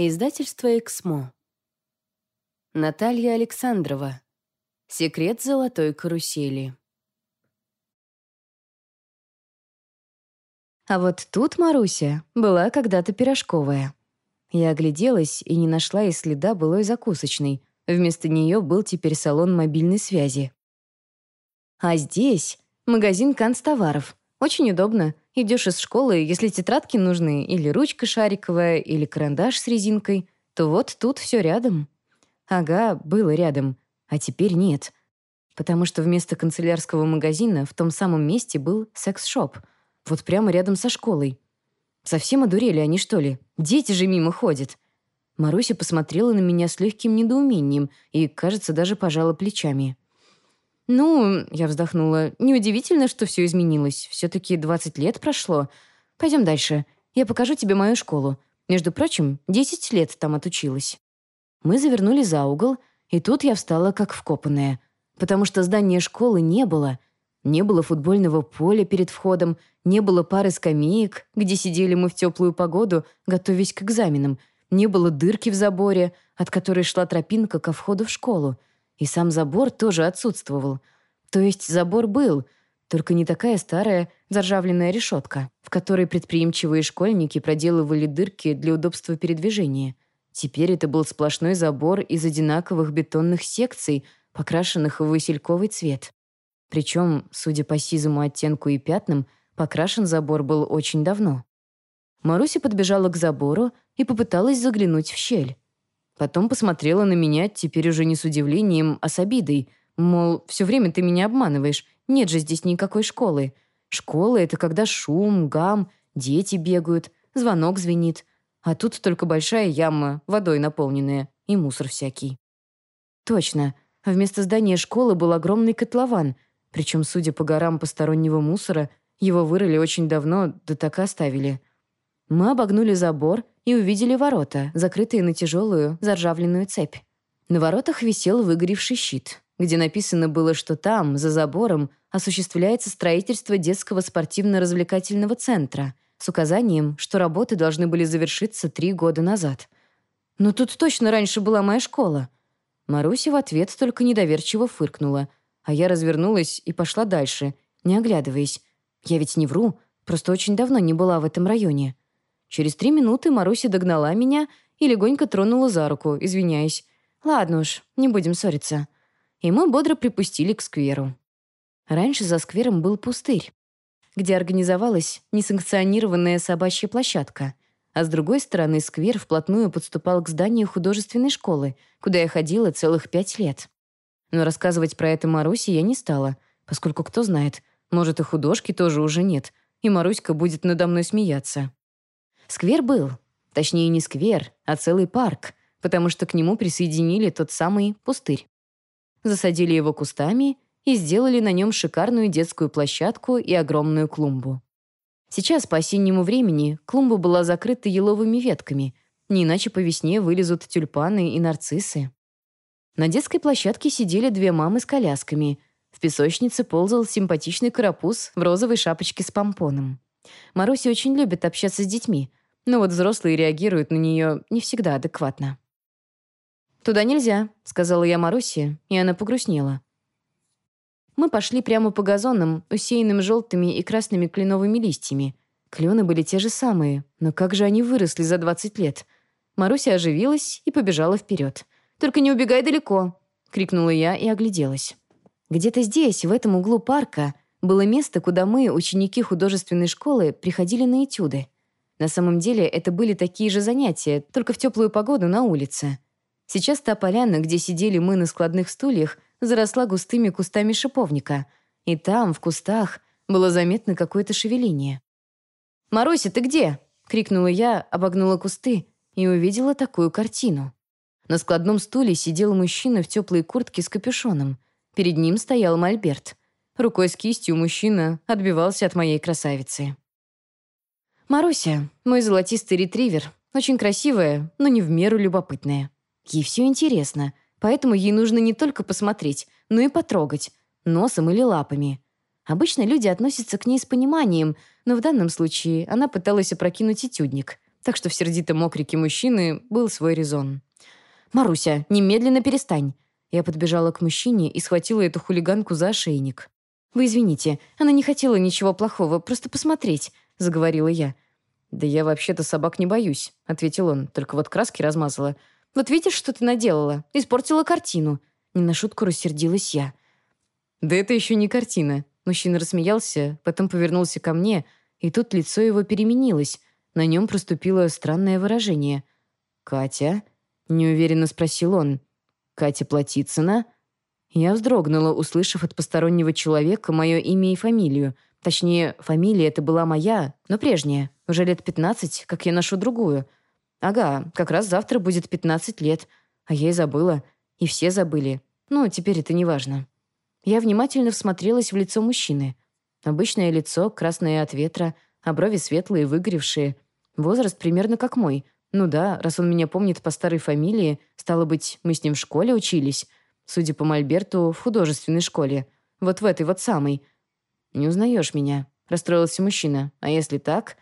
Издательство «Эксмо». Наталья Александрова. Секрет золотой карусели. А вот тут Маруся была когда-то пирожковая. Я огляделась и не нашла и следа былой закусочной. Вместо нее был теперь салон мобильной связи. А здесь магазин канцтоваров. Очень удобно. Идешь из школы, если тетрадки нужны, или ручка шариковая, или карандаш с резинкой, то вот тут все рядом. Ага, было рядом, а теперь нет. Потому что вместо канцелярского магазина в том самом месте был секс-шоп. Вот прямо рядом со школой. Совсем одурели они, что ли? Дети же мимо ходят. Маруся посмотрела на меня с легким недоумением и, кажется, даже пожала плечами. «Ну, — я вздохнула, — неудивительно, что все изменилось. Все-таки 20 лет прошло. Пойдем дальше. Я покажу тебе мою школу. Между прочим, 10 лет там отучилась». Мы завернули за угол, и тут я встала как вкопанная, потому что здания школы не было. Не было футбольного поля перед входом, не было пары скамеек, где сидели мы в теплую погоду, готовясь к экзаменам, не было дырки в заборе, от которой шла тропинка ко входу в школу. И сам забор тоже отсутствовал. То есть забор был, только не такая старая заржавленная решетка, в которой предприимчивые школьники проделывали дырки для удобства передвижения. Теперь это был сплошной забор из одинаковых бетонных секций, покрашенных в васильковый цвет. Причем, судя по сизому оттенку и пятнам, покрашен забор был очень давно. Маруся подбежала к забору и попыталась заглянуть в щель. Потом посмотрела на меня, теперь уже не с удивлением, а с обидой. Мол, все время ты меня обманываешь, нет же здесь никакой школы. Школа — это когда шум, гам, дети бегают, звонок звенит. А тут только большая яма, водой наполненная, и мусор всякий. Точно. Вместо здания школы был огромный котлован, причем, судя по горам постороннего мусора, его вырыли очень давно, да так и оставили. Мы обогнули забор и увидели ворота, закрытые на тяжелую, заржавленную цепь. На воротах висел выгоревший щит, где написано было, что там, за забором, осуществляется строительство детского спортивно-развлекательного центра с указанием, что работы должны были завершиться три года назад. «Но тут точно раньше была моя школа». Маруся в ответ только недоверчиво фыркнула, а я развернулась и пошла дальше, не оглядываясь. Я ведь не вру, просто очень давно не была в этом районе. Через три минуты Маруся догнала меня и легонько тронула за руку, извиняясь. «Ладно уж, не будем ссориться». И мы бодро припустили к скверу. Раньше за сквером был пустырь, где организовалась несанкционированная собачья площадка, а с другой стороны сквер вплотную подступал к зданию художественной школы, куда я ходила целых пять лет. Но рассказывать про это Марусе я не стала, поскольку кто знает, может, и художки тоже уже нет, и Маруська будет надо мной смеяться. Сквер был. Точнее, не сквер, а целый парк, потому что к нему присоединили тот самый пустырь. Засадили его кустами и сделали на нем шикарную детскую площадку и огромную клумбу. Сейчас, по осеннему времени, клумба была закрыта еловыми ветками, не иначе по весне вылезут тюльпаны и нарциссы. На детской площадке сидели две мамы с колясками. В песочнице ползал симпатичный карапуз в розовой шапочке с помпоном. Маруся очень любит общаться с детьми, но вот взрослые реагируют на нее не всегда адекватно. «Туда нельзя», — сказала я Марусе, и она погрустнела. Мы пошли прямо по газонам, усеянным желтыми и красными кленовыми листьями. Клены были те же самые, но как же они выросли за 20 лет? Маруся оживилась и побежала вперед. «Только не убегай далеко!» — крикнула я и огляделась. Где-то здесь, в этом углу парка, было место, куда мы, ученики художественной школы, приходили на этюды. На самом деле это были такие же занятия, только в теплую погоду на улице. Сейчас та поляна, где сидели мы на складных стульях, заросла густыми кустами шиповника, и там, в кустах, было заметно какое-то шевеление. «Маруся, ты где?» — крикнула я, обогнула кусты и увидела такую картину. На складном стуле сидел мужчина в теплой куртке с капюшоном. Перед ним стоял мольберт. Рукой с кистью мужчина отбивался от моей красавицы. Маруся, мой золотистый ретривер, очень красивая, но не в меру любопытная. Ей все интересно, поэтому ей нужно не только посмотреть, но и потрогать, носом или лапами. Обычно люди относятся к ней с пониманием, но в данном случае она пыталась опрокинуть этюдник, Так что в сердитом окрике мужчины был свой резон. «Маруся, немедленно перестань!» Я подбежала к мужчине и схватила эту хулиганку за ошейник. «Вы извините, она не хотела ничего плохого, просто посмотреть», — заговорила я. «Да я вообще-то собак не боюсь», — ответил он, только вот краски размазала. «Вот видишь, что ты наделала? Испортила картину». Не на шутку рассердилась я. «Да это еще не картина». Мужчина рассмеялся, потом повернулся ко мне, и тут лицо его переменилось. На нем проступило странное выражение. «Катя?» — неуверенно спросил он. «Катя Платицына?» Я вздрогнула, услышав от постороннего человека мое имя и фамилию. Точнее, фамилия это была моя, но прежняя. Уже лет пятнадцать, как я ношу другую. Ага, как раз завтра будет пятнадцать лет. А я и забыла. И все забыли. Ну, теперь это не важно. Я внимательно всмотрелась в лицо мужчины. Обычное лицо, красное от ветра, а брови светлые, выгоревшие. Возраст примерно как мой. Ну да, раз он меня помнит по старой фамилии, стало быть, мы с ним в школе учились. Судя по мольберту, в художественной школе. Вот в этой вот самой. «Не узнаешь меня», — расстроился мужчина. «А если так?»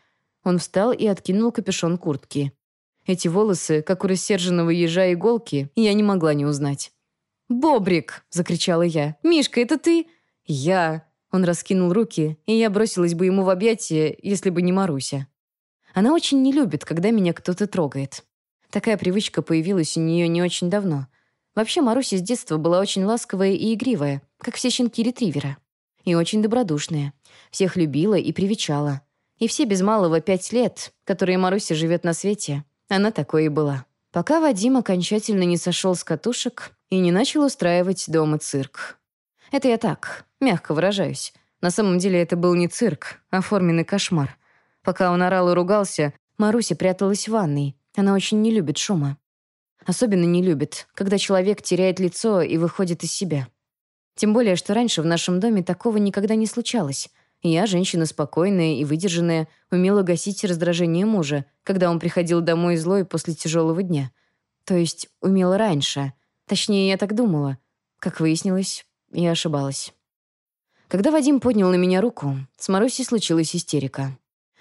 Он встал и откинул капюшон куртки. Эти волосы, как у рассерженного ежа иголки, я не могла не узнать. «Бобрик!» — закричала я. «Мишка, это ты?» «Я!» Он раскинул руки, и я бросилась бы ему в объятия, если бы не Маруся. Она очень не любит, когда меня кто-то трогает. Такая привычка появилась у нее не очень давно. Вообще, Маруся с детства была очень ласковая и игривая, как все щенки ретривера. И очень добродушная. Всех любила и привечала. И все без малого пять лет, которые Маруся живет на свете, она такой и была. Пока Вадим окончательно не сошел с катушек и не начал устраивать дома цирк. Это я так, мягко выражаюсь. На самом деле это был не цирк, а форменный кошмар. Пока он орал и ругался, Маруся пряталась в ванной. Она очень не любит шума. Особенно не любит, когда человек теряет лицо и выходит из себя. Тем более, что раньше в нашем доме такого никогда не случалось. Я, женщина спокойная и выдержанная, умела гасить раздражение мужа, когда он приходил домой злой после тяжелого дня. То есть умела раньше. Точнее, я так думала. Как выяснилось, я ошибалась. Когда Вадим поднял на меня руку, с Марусей случилась истерика.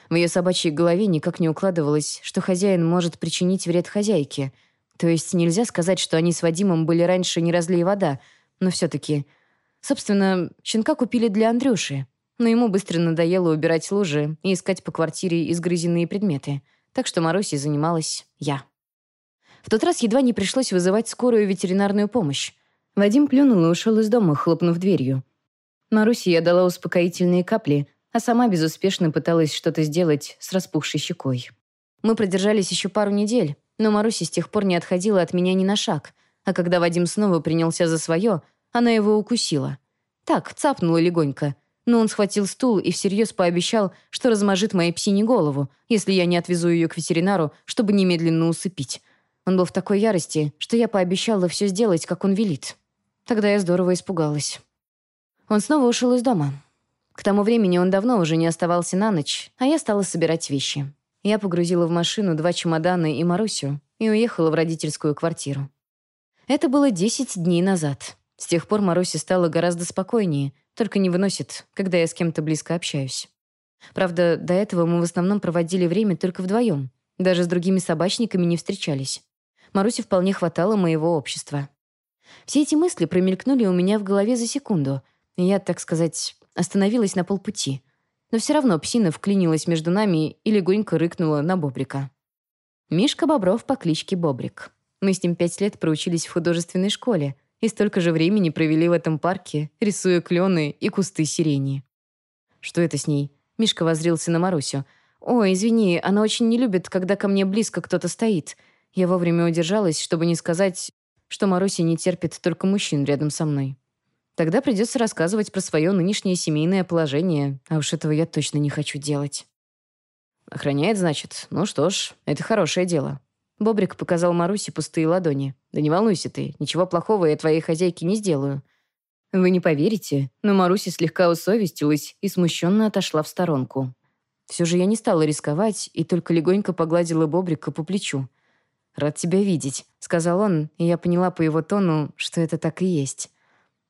В ее собачьей голове никак не укладывалось, что хозяин может причинить вред хозяйке — то есть нельзя сказать, что они с Вадимом были раньше не разлей вода, но все-таки... Собственно, щенка купили для Андрюши, но ему быстро надоело убирать лужи и искать по квартире изгрызенные предметы, так что Марусей занималась я. В тот раз едва не пришлось вызывать скорую ветеринарную помощь. Вадим плюнул и ушел из дома, хлопнув дверью. Марусе я дала успокоительные капли, а сама безуспешно пыталась что-то сделать с распухшей щекой. Мы продержались еще пару недель, но Маруся с тех пор не отходила от меня ни на шаг, а когда Вадим снова принялся за свое, она его укусила. Так, цапнула легонько, но он схватил стул и всерьез пообещал, что размажет моей псине голову, если я не отвезу ее к ветеринару, чтобы немедленно усыпить. Он был в такой ярости, что я пообещала все сделать, как он велит. Тогда я здорово испугалась. Он снова ушел из дома. К тому времени он давно уже не оставался на ночь, а я стала собирать вещи. Я погрузила в машину два чемодана и Марусю и уехала в родительскую квартиру. Это было 10 дней назад. С тех пор Маруся стала гораздо спокойнее, только не выносит, когда я с кем-то близко общаюсь. Правда, до этого мы в основном проводили время только вдвоем. Даже с другими собачниками не встречались. Марусе вполне хватало моего общества. Все эти мысли промелькнули у меня в голове за секунду, и я, так сказать, остановилась на полпути — но все равно псина вклинилась между нами и легонько рыкнула на Бобрика. Мишка Бобров по кличке Бобрик. Мы с ним пять лет проучились в художественной школе и столько же времени провели в этом парке, рисуя клены и кусты сирени. «Что это с ней?» Мишка возрился на Марусю. «Ой, извини, она очень не любит, когда ко мне близко кто-то стоит. Я вовремя удержалась, чтобы не сказать, что Маруся не терпит только мужчин рядом со мной». Тогда придется рассказывать про свое нынешнее семейное положение, а уж этого я точно не хочу делать. Охраняет, значит? Ну что ж, это хорошее дело. Бобрик показал Марусе пустые ладони. Да не волнуйся ты, ничего плохого я твоей хозяйке не сделаю. Вы не поверите, но Маруся слегка усовестилась и смущенно отошла в сторонку. Все же я не стала рисковать и только легонько погладила Бобрика по плечу. «Рад тебя видеть», — сказал он, и я поняла по его тону, что это так и есть.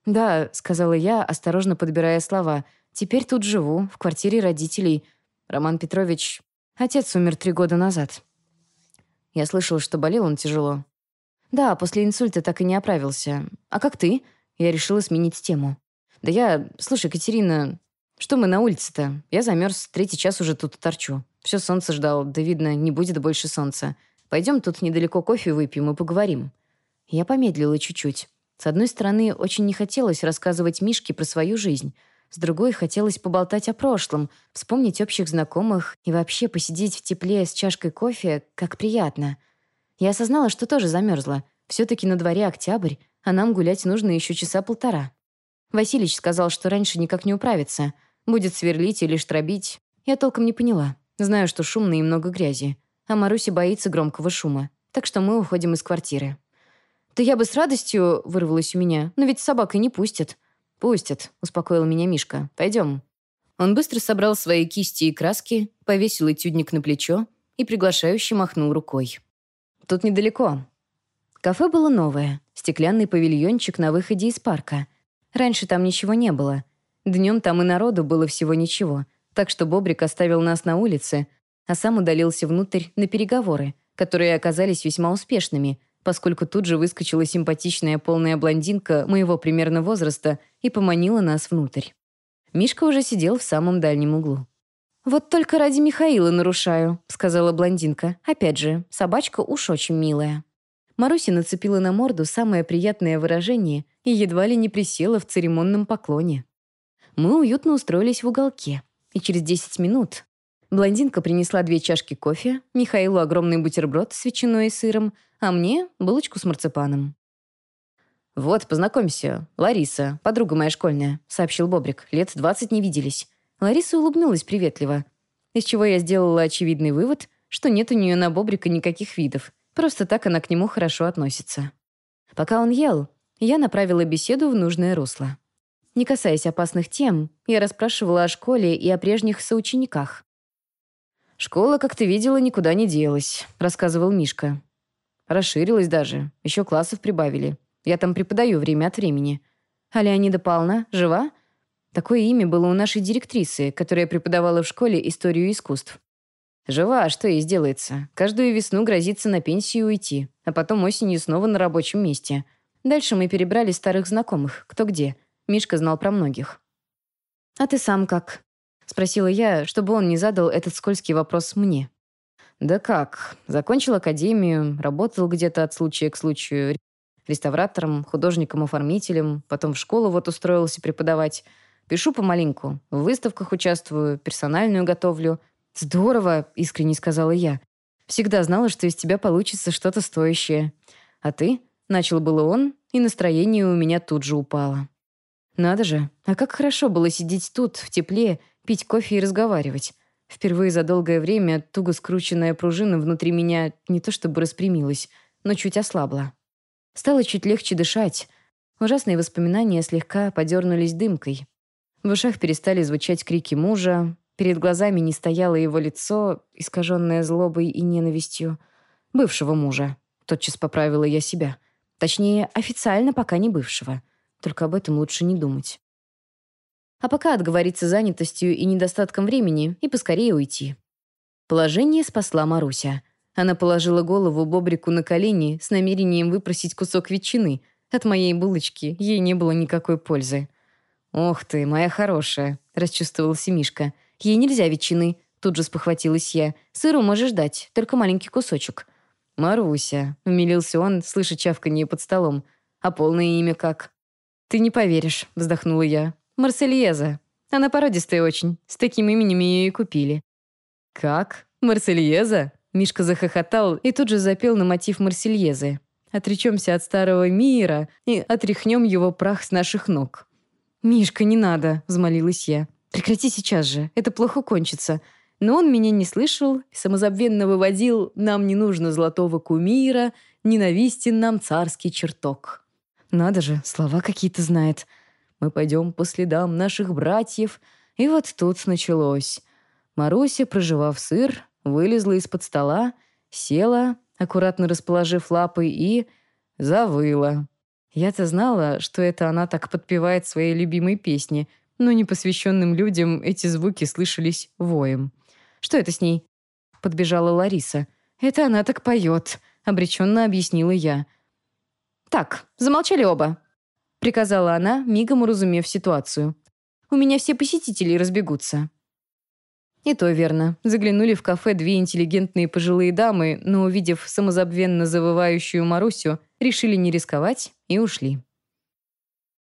«Да», — сказала я, осторожно подбирая слова. «Теперь тут живу, в квартире родителей. Роман Петрович... Отец умер три года назад. Я слышал, что болел он тяжело. Да, после инсульта так и не оправился. А как ты? Я решила сменить тему. Да я... Слушай, Катерина, что мы на улице-то? Я замерз, третий час уже тут торчу. Все солнце ждал, да видно, не будет больше солнца. Пойдем тут недалеко кофе выпьем и поговорим. Я помедлила чуть-чуть. С одной стороны, очень не хотелось рассказывать Мишке про свою жизнь. С другой, хотелось поболтать о прошлом, вспомнить общих знакомых и вообще посидеть в тепле с чашкой кофе, как приятно. Я осознала, что тоже замерзла. Все-таки на дворе октябрь, а нам гулять нужно еще часа полтора. Василич сказал, что раньше никак не управится. Будет сверлить или штробить. Я толком не поняла. Знаю, что шумно и много грязи. А Маруся боится громкого шума. Так что мы уходим из квартиры. «Да я бы с радостью...» — вырвалось у меня. «Но ведь собакой не пустят». «Пустят», — успокоил меня Мишка. «Пойдем». Он быстро собрал свои кисти и краски, повесил этюдник на плечо и приглашающе махнул рукой. «Тут недалеко». Кафе было новое, стеклянный павильончик на выходе из парка. Раньше там ничего не было. Днем там и народу было всего ничего, так что Бобрик оставил нас на улице, а сам удалился внутрь на переговоры, которые оказались весьма успешными, поскольку тут же выскочила симпатичная полная блондинка моего примерно возраста и поманила нас внутрь. Мишка уже сидел в самом дальнем углу. «Вот только ради Михаила нарушаю», — сказала блондинка. «Опять же, собачка уж очень милая». Маруся нацепила на морду самое приятное выражение и едва ли не присела в церемонном поклоне. Мы уютно устроились в уголке, и через 10 минут блондинка принесла две чашки кофе, Михаилу огромный бутерброд с ветчиной и сыром, а мне — булочку с марципаном. «Вот, познакомься, Лариса, подруга моя школьная», — сообщил Бобрик. «Лет двадцать не виделись». Лариса улыбнулась приветливо, из чего я сделала очевидный вывод, что нет у нее на Бобрика никаких видов. Просто так она к нему хорошо относится. Пока он ел, я направила беседу в нужное русло. Не касаясь опасных тем, я расспрашивала о школе и о прежних соучениках. «Школа, как ты видела, никуда не делась», — рассказывал Мишка. Расширилась даже. Еще классов прибавили. Я там преподаю время от времени. А Леонида Павловна жива? Такое имя было у нашей директрисы, которая преподавала в школе историю искусств. Жива, а что ей сделается? Каждую весну грозится на пенсию уйти, а потом осенью снова на рабочем месте. Дальше мы перебрали старых знакомых, кто где. Мишка знал про многих. «А ты сам как?» — спросила я, чтобы он не задал этот скользкий вопрос мне. Да как? Закончил академию, работал где-то от случая к случаю реставратором, художником-оформителем, потом в школу вот устроился преподавать. Пишу помаленьку, в выставках участвую, персональную готовлю. «Здорово!» — искренне сказала я. «Всегда знала, что из тебя получится что-то стоящее. А ты?» — начал было он, и настроение у меня тут же упало. Надо же, а как хорошо было сидеть тут, в тепле, пить кофе и разговаривать. Впервые за долгое время туго скрученная пружина внутри меня не то чтобы распрямилась, но чуть ослабла. Стало чуть легче дышать. Ужасные воспоминания слегка подернулись дымкой. В ушах перестали звучать крики мужа, перед глазами не стояло его лицо, искаженное злобой и ненавистью. Бывшего мужа. Тотчас поправила я себя. Точнее, официально пока не бывшего. Только об этом лучше не думать. А пока отговориться занятостью и недостатком времени и поскорее уйти. Положение спасла Маруся. Она положила голову Бобрику на колени с намерением выпросить кусок ветчины. От моей булочки ей не было никакой пользы. «Ох ты, моя хорошая», — расчувствовался Мишка. «Ей нельзя ветчины», — тут же спохватилась я. «Сыру можешь дать, только маленький кусочек». «Маруся», — умилился он, слыша чавканье под столом. «А полное имя как?» «Ты не поверишь», — вздохнула я. Марсельеза. Она породистая очень. С таким именем ее и купили». «Как? Марсельеза?» Мишка захохотал и тут же запел на мотив Марсельезы. «Отречемся от старого мира и отряхнем его прах с наших ног». «Мишка, не надо», — взмолилась я. «Прекрати сейчас же, это плохо кончится». Но он меня не слышал самозабвенно выводил «Нам не нужно золотого кумира, ненавистен нам царский чертог». Надо же, слова какие-то знает мы пойдем по следам наших братьев. И вот тут началось. Маруся, проживав сыр, вылезла из-под стола, села, аккуратно расположив лапы, и завыла. Я-то знала, что это она так подпевает своей любимой песни, но непосвященным людям эти звуки слышались воем. «Что это с ней?» Подбежала Лариса. это она так поет», — обреченно объяснила я. «Так, замолчали оба», — приказала она, мигом уразумев ситуацию. «У меня все посетители разбегутся». И то верно. Заглянули в кафе две интеллигентные пожилые дамы, но, увидев самозабвенно завывающую Марусю, решили не рисковать и ушли.